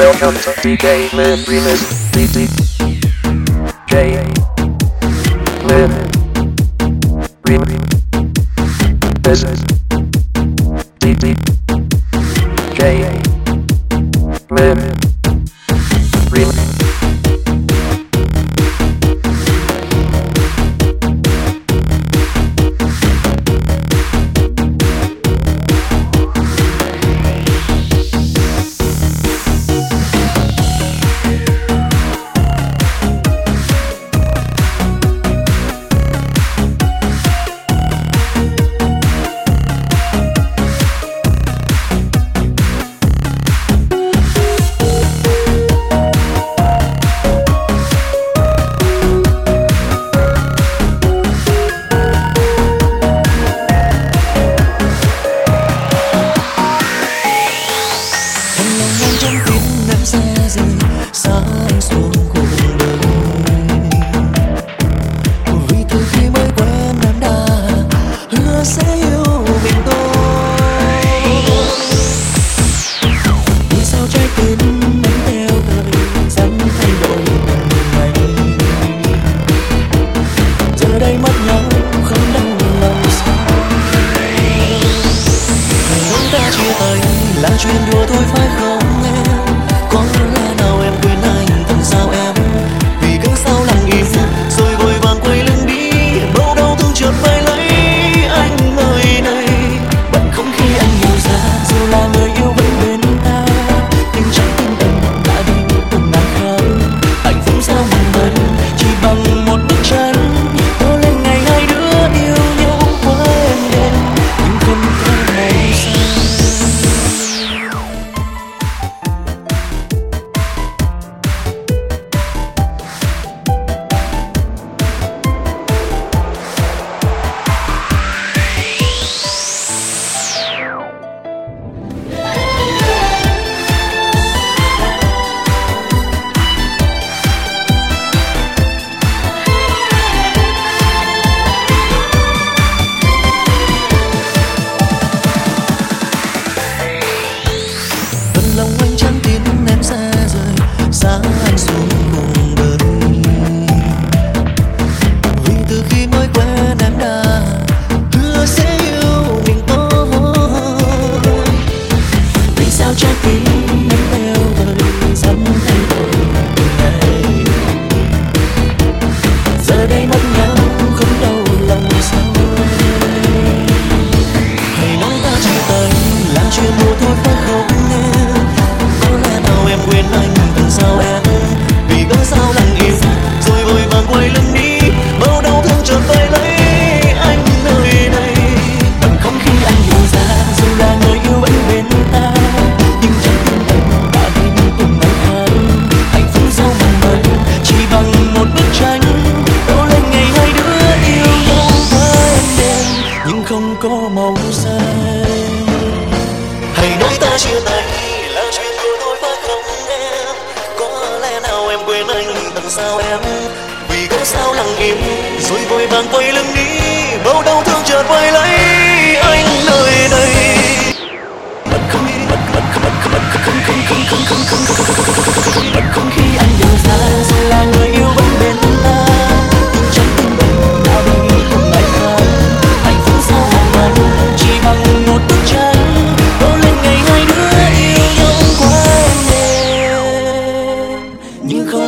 Welcome to PK man. Remix DD J man. Remix This is DD có màu xanh. Hãy nói ta chia tay, là chuyện của tôi phải không em. Có lẽ nào em quên anh tặng sao em. Vì có sao lặng im, rồi vội vàng quay lưng đi. Bao đau thương chợt quay lấy anh. Nhưng.